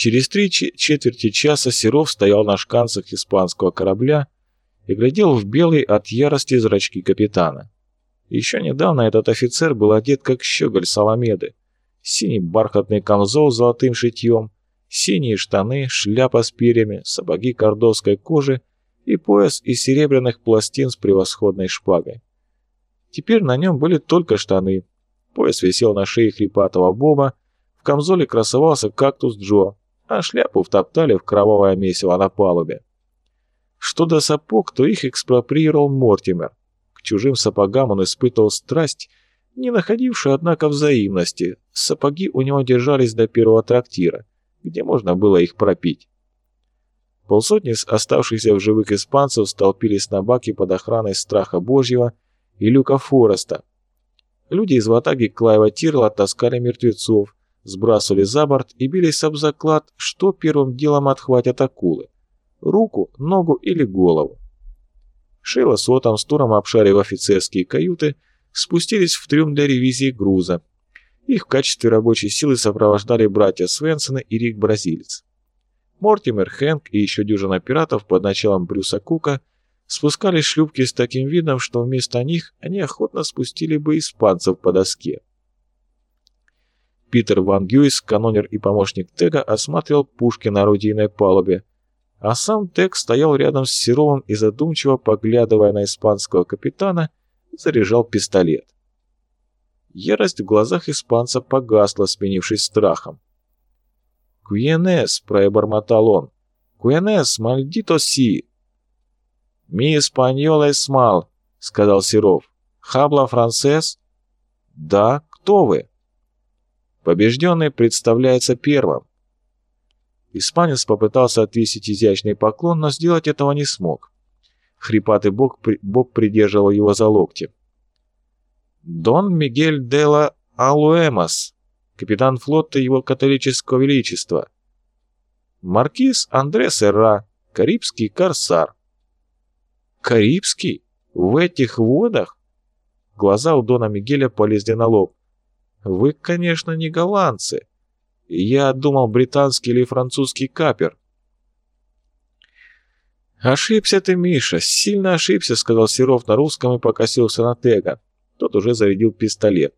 Через три четверти часа Серов стоял на шканцах испанского корабля и глядел в белые от ярости зрачки капитана. Еще недавно этот офицер был одет как щеголь Саламеды. Синий бархатный камзол с золотым шитьем, синие штаны, шляпа с перьями, сапоги кордовской кожи и пояс из серебряных пластин с превосходной шпагой. Теперь на нем были только штаны. Пояс висел на шее хрипатого Боба, в камзоле красовался кактус Джо, а шляпу втоптали в кровавое месиво на палубе. Что до сапог, то их экспроприировал Мортимер. К чужим сапогам он испытывал страсть, не находившую, однако, взаимности. Сапоги у него держались до первого трактира, где можно было их пропить. Полсотни оставшихся в живых испанцев столпились на баке под охраной Страха Божьего и Люка Фореста. Люди из ватаги Клайва Тирла таскали мертвецов, сбрасывали за борт и бились об заклад, что первым делом отхватят акулы – руку, ногу или голову. Шейла с Отом с туром обшарив офицерские каюты, спустились в трюм для ревизии груза. Их в качестве рабочей силы сопровождали братья Свенсона и Рик Бразилец. Мортимер, Хэнк и еще дюжина пиратов под началом Брюса Кука спускали шлюпки с таким видом, что вместо них они охотно спустили бы испанцев по доске. Питер Ван Гюйс, канонер и помощник Тега, осматривал пушки на орудийной палубе, а сам Тег стоял рядом с Серовым и задумчиво, поглядывая на испанского капитана, заряжал пистолет. Ярость в глазах испанца погасла, сменившись страхом. «Куенес!» — пробормотал он. «Куенес, мальдито си!» «Ми испаньол эсмал», — сказал Серов. «Хабла францез?» «Да, кто вы?» Побежденный представляется первым. Испанец попытался отвесить изящный поклон, но сделать этого не смог. Хрипатый бог, бог придерживал его за локти. «Дон Мигель де ла Алуэмас, капитан флота его католического величества. Маркиз Андре Серра, карибский корсар». «Карибский? В этих водах?» Глаза у Дона Мигеля полезли на лоб. «Вы, конечно, не голландцы. Я думал, британский или французский капер». «Ошибся ты, Миша, сильно ошибся», — сказал Серов на русском и покосился на Тега. Тот уже зарядил пистолет.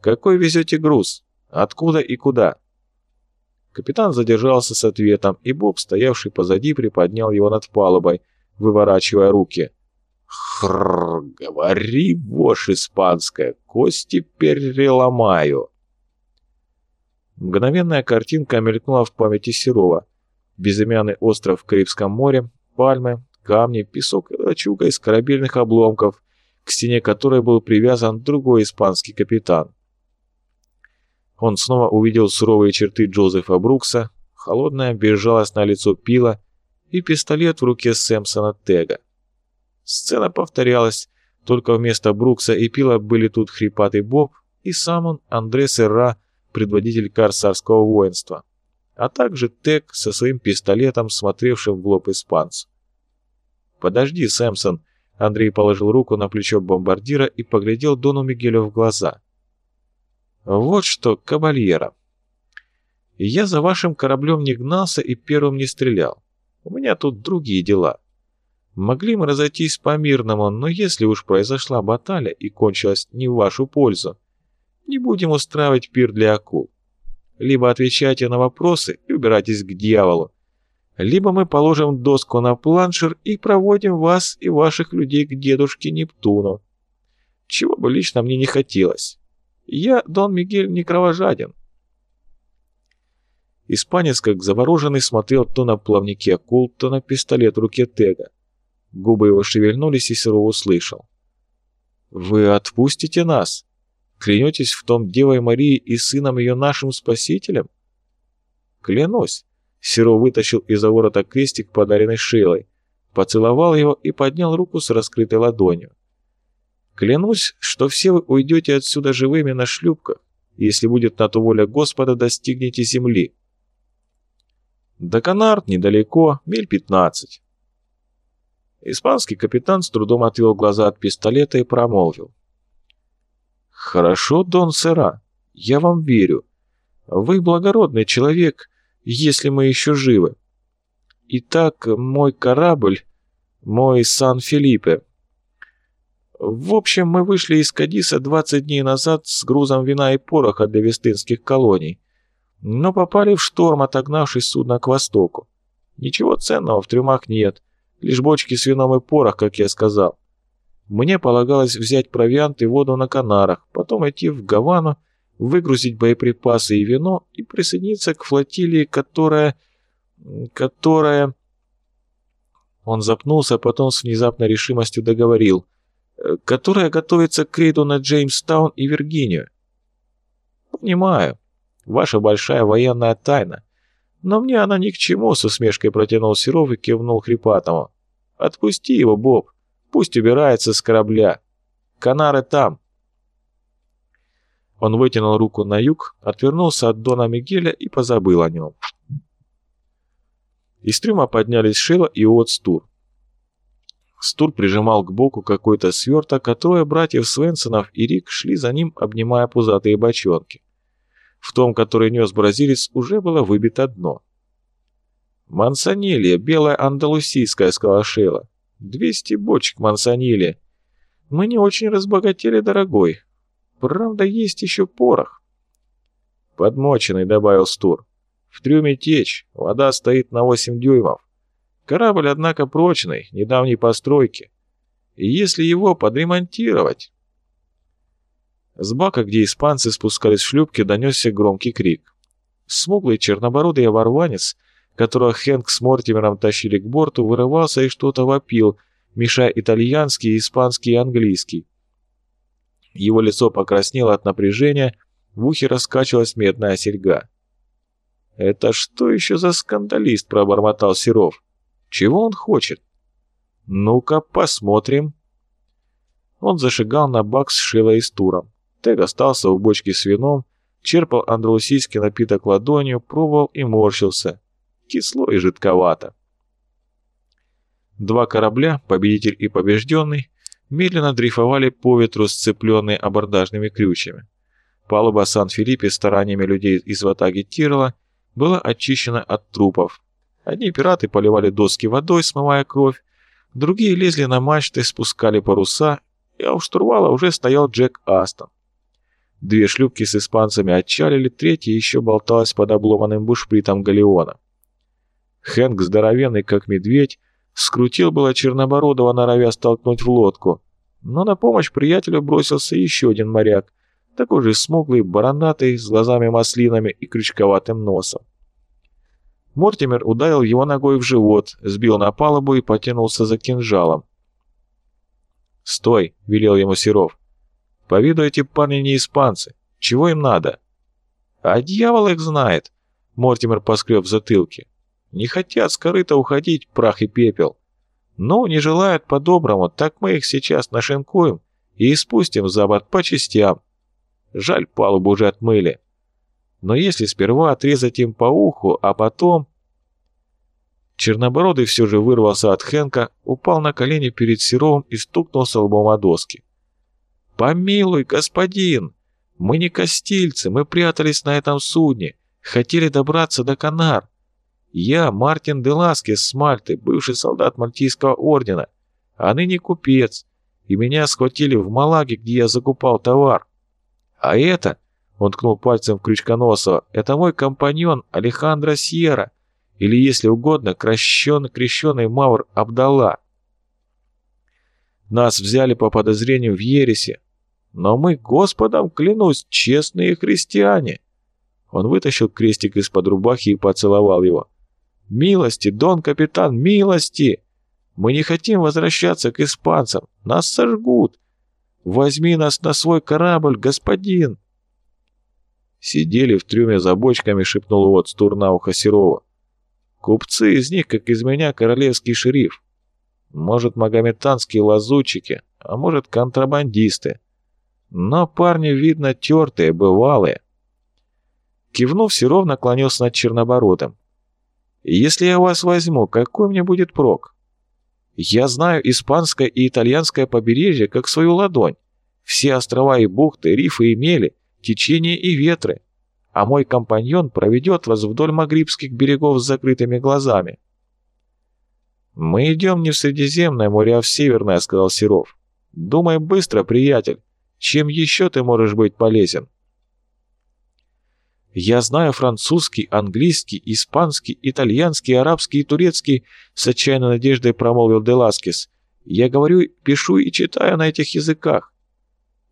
«Какой везете груз? Откуда и куда?» Капитан задержался с ответом, и Боб, стоявший позади, приподнял его над палубой, выворачивая руки. Хрррр, говори, вошь испанская, кости переломаю. Мгновенная картинка мелькнула в памяти Серова. Безымянный остров в Карибском море, пальмы, камни, песок и лачуга из корабельных обломков, к стене которой был привязан другой испанский капитан. Он снова увидел суровые черты Джозефа Брукса, холодное, безжалостное лицо Пила и пистолет в руке Сэмпсона Тега. Сцена повторялась, только вместо Брукса и Пила были тут хрипатый Боб и сам он, Андре Серра, предводитель корсарского воинства, а также Тег со своим пистолетом, смотревшим в лоб испанцу. «Подожди, Сэмпсон», — Андрей положил руку на плечо бомбардира и поглядел Дону Мигелю в глаза. «Вот что, кабальера, я за вашим кораблем не гнался и первым не стрелял. У меня тут другие дела. Могли мы разойтись по-мирному, но если уж произошла баталия и кончилась не в вашу пользу, не будем устраивать пир для акул. Либо отвечайте на вопросы и убирайтесь к дьяволу, либо мы положим доску на планшер и проводим вас и ваших людей к дедушке Нептуну. Чего бы лично мне не хотелось. Я, Дон Мигель, не кровожаден. Испанец, как завороженный, смотрел то на плавники акул, то на пистолет в руке Тега. Губы его шевельнулись, и Серов услышал. «Вы отпустите нас? Клянетесь в том Девой Марии и Сыном ее нашим Спасителем?» «Клянусь!» Серов вытащил из-за ворота крестик, подаренный Шейлой, поцеловал его и поднял руку с раскрытой ладонью. «Клянусь, что все вы уйдете отсюда живыми на шлюпках, если будет на то воля Господа, достигнете земли». До Канард недалеко, миль пятнадцать. Испанский капитан с трудом отвел глаза от пистолета и промолвил. «Хорошо, Дон Сера, я вам верю. Вы благородный человек, если мы еще живы. Итак, мой корабль, мой Сан-Филиппе. В общем, мы вышли из Кадиса 20 дней назад с грузом вина и пороха для вестынских колоний, но попали в шторм, отогнавший судно к востоку. Ничего ценного в трюмах нет, лишь бочки с вином и порох, как я сказал. Мне полагалось взять провиант и воду на Канарах, потом идти в Гавану, выгрузить боеприпасы и вино и присоединиться к флотилии, которая... которая... Он запнулся, а потом с внезапной решимостью договорил. «Которая готовится к рейду на Джеймстаун и Виргинию». «Понимаю. Ваша большая военная тайна. Но мне она ни к чему», — с усмешкой протянул Серов и кивнул Хрипатому. «Отпусти его, Боб. Пусть убирается с корабля. Канары там». Он вытянул руку на юг, отвернулся от Дона Мигеля и позабыл о нем. Из трюма поднялись Шила и От Стур. Стур прижимал к боку какой-то сверток, а трое братьев Свенсонов и Рик шли за ним, обнимая пузатые бочонки. В том, который нес бразилец, уже было выбито дно. «Мансонилья, белая андалусийская», — сказала Шейла. «Двести бочек мансонилья. Мы не очень разбогатели, дорогой. Правда, есть еще порох». «Подмоченный», — добавил Стур. «В трюме течь, вода стоит на восемь дюймов. Корабль, однако, прочный, недавней постройки. И если его подремонтировать...» С бака, где испанцы спускались в шлюпки, донесся громкий крик. Смуглый чернобородый оборванец, которого Хэнк с Мортимером тащили к борту, вырывался и что-то вопил, мешая итальянский, испанский и английский. Его лицо покраснело от напряжения, в ухе раскачивалась медная серьга. «Это что еще за скандалист?» – пробормотал Серов. «Чего он хочет?» «Ну-ка, посмотрим». Он зашагал на бак с Шилой и Стуром. Тег остался у бочки с вином, черпал андалусийский напиток ладонью, пробовал и морщился. Кисло и жидковато. Два корабля, победитель и побежденный, медленно дрейфовали по ветру, сцепленные абордажными крючьями. Палуба Сан-Филиппе стараниями людей из ватаги Тирла была очищена от трупов. Одни пираты поливали доски водой, смывая кровь, другие лезли на мачты, спускали паруса, и у штурвала уже стоял Джек Астон. Две шлюпки с испанцами отчалили, третья еще болталась под обломанным бушпритом галеона. Хэнк, здоровенный как медведь, скрутил было Чернобородова, норовя столкнуть в лодку, но на помощь приятелю бросился еще один моряк, такой же смуглый, бородатый, с глазами-маслинами и крючковатым носом. Мортимер ударил его ногой в живот, сбил на палубу и потянулся за кинжалом. «Стой!» — велел ему Серов. По виду эти парни не испанцы. Чего им надо? А дьявол их знает. Мортимер поскреб в затылке. Не хотят с корыта уходить, прах и пепел. Ну, не желают по-доброму, так мы их сейчас нашинкуем и испустим за борт по частям. Жаль, палубу уже отмыли. Но если сперва отрезать им по уху, а потом... Чернобородый все же вырвался от Хенка, упал на колени перед Серовым и стукнулся лбом о доски. «Помилуй, господин! Мы не костильцы, мы прятались на этом судне, хотели добраться до Канар. Я Мартин Деласкес с Мальты, бывший солдат Мальтийского ордена, а ныне купец, и меня схватили в Малаге, где я закупал товар. А это, он ткнул пальцем в Крючконосова, это мой компаньон Алехандро Сьерра, или, если угодно, крещеный, крещеный Маур Абдалла. Нас взяли по подозрению в ересе, но мы, Господом клянусь, честные христиане!» Он вытащил крестик из-под рубахи и поцеловал его. «Милости, дон капитан, милости! Мы не хотим возвращаться к испанцам, нас сожгут! Возьми нас на свой корабль, господин!» Сидели в трюме за бочками, шепнул вот Стур на Серова. «Купцы из них, как из меня, королевский шериф. Может, магометанские лазутчики, а может, контрабандисты. Но парни, видно, тертые, бывалые. Кивнув, Серов наклонился над Чернобородом. «Если я вас возьму, какой мне будет прок? Я знаю испанское и итальянское побережье как свою ладонь. Все острова и бухты, рифы и мели, течения и ветры. а мой компаньон проведет вас вдоль магрибских берегов с закрытыми глазами». «Мы идем не в Средиземное море, а в Северное», — сказал Серов. «Думай быстро, приятель. Чем еще ты можешь быть полезен?» «Я знаю французский, английский, испанский, итальянский, арабский и турецкий», — с отчаянной надеждой промолвил Деласкис. «Я говорю, пишу и читаю на этих языках.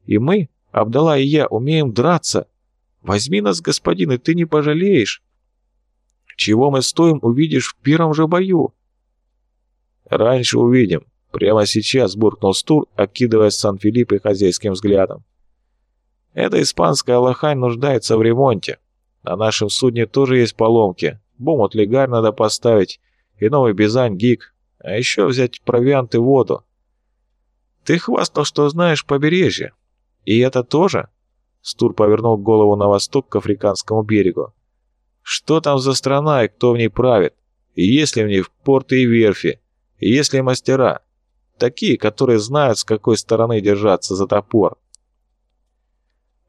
И мы, Абдалла и я, умеем драться. Возьми нас, господин, и ты не пожалеешь. Чего мы стоим, увидишь в первом же бою». «Раньше увидим. Прямо сейчас», — буркнул Стур, окидывая Сан-Филиппе хозяйским взглядом. «Эта испанская лохань нуждается в ремонте. На нашем судне тоже есть поломки. Бомот легарь надо поставить, и новый бизань гик, а еще взять провиант и воду. Ты хвастал, что знаешь побережье. И это тоже?» Стур повернул голову на восток к африканскому берегу. «Что там за страна и кто в ней правит? И есть ли в ней порты и верфи? И есть ли мастера? Такие, которые знают, с какой стороны держаться за топор?»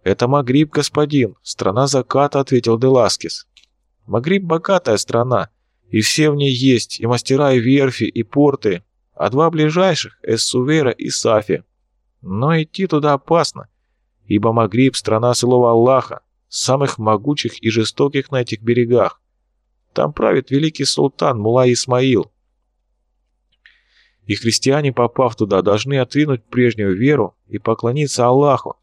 «Это Магриб, господин, страна заката», — ответил Деласкис. «Магриб — богатая страна, и все в ней есть, и мастера, и верфи, и порты, а два ближайших — Эссувера и Сафи. Но идти туда опасно, ибо Магриб — страна слова Аллаха, самых могучих и жестоких на этих берегах. Там правит великий султан Мула Исмаил. И христиане, попав туда, должны отвинуть прежнюю веру и поклониться Аллаху,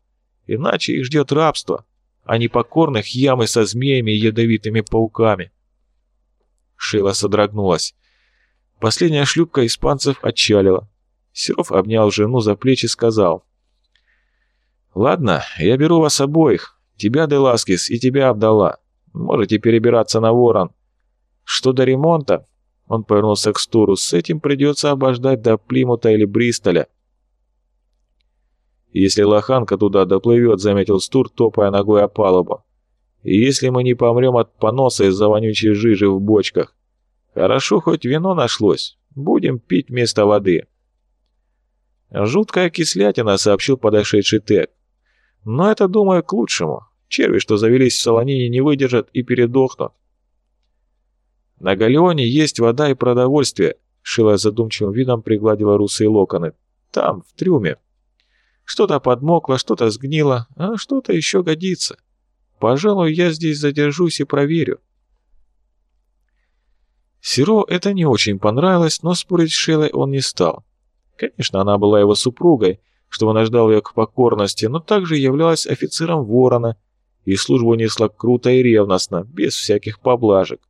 иначе их ждет рабство, а не покорных ямы со змеями и ядовитыми пауками. Шила содрогнулась. Последняя шлюпка испанцев отчалила. Серов обнял жену за плечи и сказал. «Ладно, я беру вас обоих, тебя, Деласкис, и тебя, Абдалла. Можете перебираться на Ворон. Что до ремонта?» Он повернулся к Стуру. «С этим придется обождать до Плимута или Бристоля. «Если лоханка туда доплывет», — заметил Стур, топая ногой о палубу. «И если мы не помрем от поноса из-за вонючей жижи в бочках. Хорошо, хоть вино нашлось. Будем пить вместо воды». «Жуткая кислятина», — сообщил подошедший Тек. «Но это, думаю, к лучшему. Черви, что завелись в солонине, не выдержат и передохнут». «На галеоне есть вода и продовольствие», — Шила задумчивым видом пригладила русые локоны. «Там, в трюме». Что-то подмокло, что-то сгнило, а что-то еще годится. Пожалуй, я здесь задержусь и проверю. Сиро это не очень понравилось, но спорить с Шелой он не стал. Конечно, она была его супругой, что он ожидал ее к покорности, но также являлась офицером Ворона, и службу несла круто и ревностно, без всяких поблажек.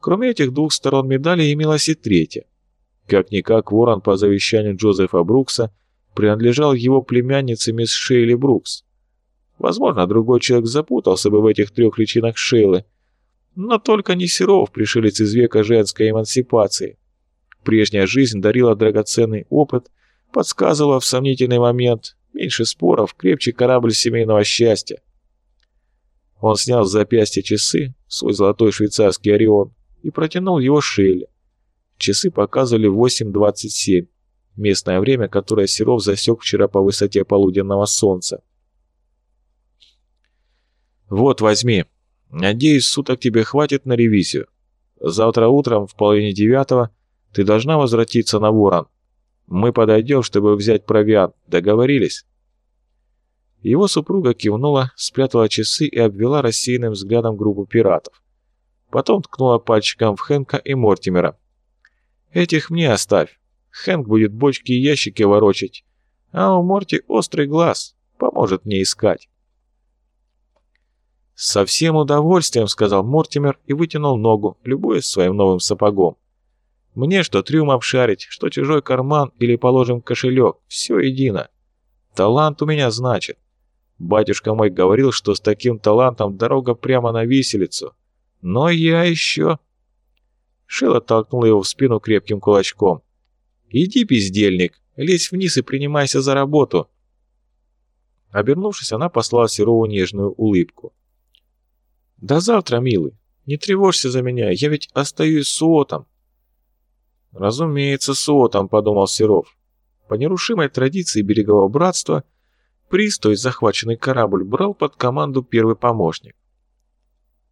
Кроме этих двух сторон медали имелась и третья. Как-никак Ворон по завещанию Джозефа Брукса принадлежал его племяннице мисс Шейли Брукс. Возможно, другой человек запутался бы в этих трех личинах Шейлы, но только не Серов, пришелец из века женской эмансипации. Прежняя жизнь дарила драгоценный опыт, подсказывала в сомнительный момент, меньше споров, крепче корабль семейного счастья. Он снял с запястья часы, свой золотой швейцарский Орион, и протянул его Шейле. Часы показывали 8.27 местное время, которое Серов засек вчера по высоте полуденного солнца. «Вот, возьми. Надеюсь, суток тебе хватит на ревизию. Завтра утром в половине девятого ты должна возвратиться на Ворон. Мы подойдем, чтобы взять провиант. Договорились?» Его супруга кивнула, спрятала часы и обвела рассеянным взглядом группу пиратов. Потом ткнула пальчиком в Хэнка и Мортимера. «Этих мне оставь. Хэнк будет бочки и ящики ворочать, а у Морти острый глаз, поможет мне искать. «Со всем удовольствием», — сказал Мортимер и вытянул ногу, любуясь своим новым сапогом. «Мне что трюм обшарить, что чужой карман или положим кошелек, все едино. Талант у меня, значит. Батюшка мой говорил, что с таким талантом дорога прямо на виселицу. Но я еще...» Шила толкнул его в спину крепким кулачком. «Иди, бездельник, лезь вниз и принимайся за работу!» Обернувшись, она послала Серову нежную улыбку. «До завтра, милый. Не тревожься за меня, я ведь остаюсь суотом». «Разумеется, суотом», — подумал Серов. По нерушимой традиции берегового братства приз, то есть захваченный корабль, брал под команду первый помощник.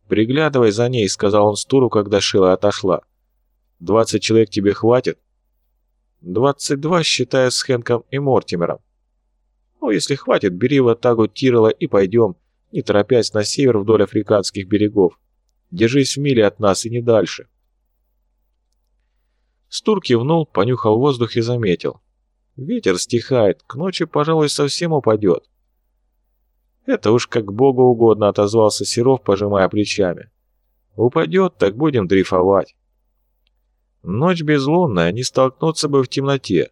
«Приглядывай за ней», — сказал он Стуру, когда Шила отошла. «Двадцать человек тебе хватит?» «Двадцать два, считая с Хэнком и Мортимером». «Ну, если хватит, бери в атаку Тирола и пойдем, не торопясь на север вдоль африканских берегов. Держись в миле от нас и не дальше». Стур кивнул, понюхал воздух и заметил. «Ветер стихает, к ночи, пожалуй, совсем упадет». «Это уж как богу угодно», — отозвался Серов, пожимая плечами. «Упадет, так будем дрейфовать». «Ночь безлунная, не столкнуться бы в темноте.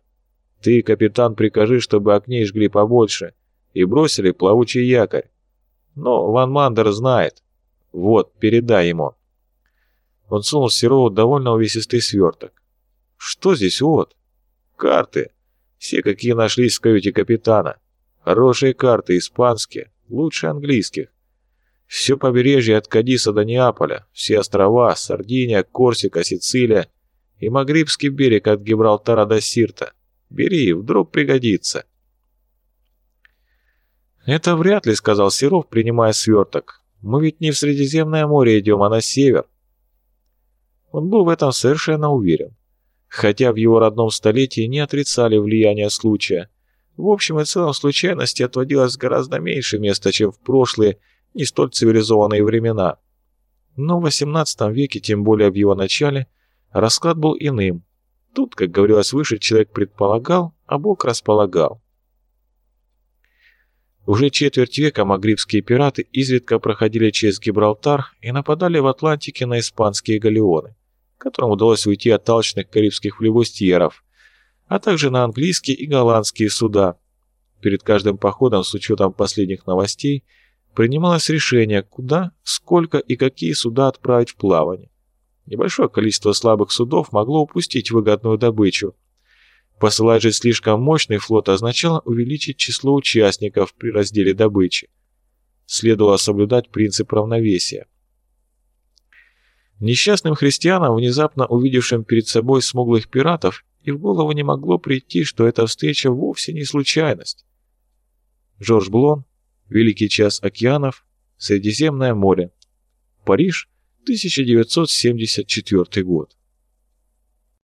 Ты, капитан, прикажи, чтобы огней жгли побольше и бросили плавучий якорь. Но Ван Мандер знает. Вот, передай ему». Он сунул Серову довольно увесистый сверток. «Что здесь вот?» «Карты. Все, какие нашлись в каюте капитана. Хорошие карты, испанские лучше английских. Все побережье от Кадиса до Неаполя, все острова, Сардиния, Корсика, Сицилия и Магрибский берег от Гибралтара до Сирта. Бери, вдруг пригодится. «Это вряд ли», — сказал Серов, принимая сверток. «Мы ведь не в Средиземное море идем, а на север». Он был в этом совершенно уверен. Хотя в его родном столетии не отрицали влияние случая. В общем и целом случайности отводилось гораздо меньше места, чем в прошлые, не столь цивилизованные времена. Но в XVIII веке, тем более в его начале, расклад был иным. Тут, как говорилось выше, человек предполагал, а Бог располагал. Уже четверть века магрибские пираты изредка проходили через Гибралтар и нападали в Атлантике на испанские галеоны, которым удалось уйти от толчных карибских флевустьеров, а также на английские и голландские суда. Перед каждым походом, с учетом последних новостей, принималось решение, куда, сколько и какие суда отправить в плавание. Небольшое количество слабых судов могло упустить выгодную добычу. Посылать же слишком мощный флот означало увеличить число участников при разделе добычи. Следовало соблюдать принцип равновесия. Несчастным христианам, внезапно увидевшим перед собой смуглых пиратов, и в голову не могло прийти, что эта встреча вовсе не случайность. Жорж Блон, Великий час океанов, Средиземное море, Париж, 1974 год.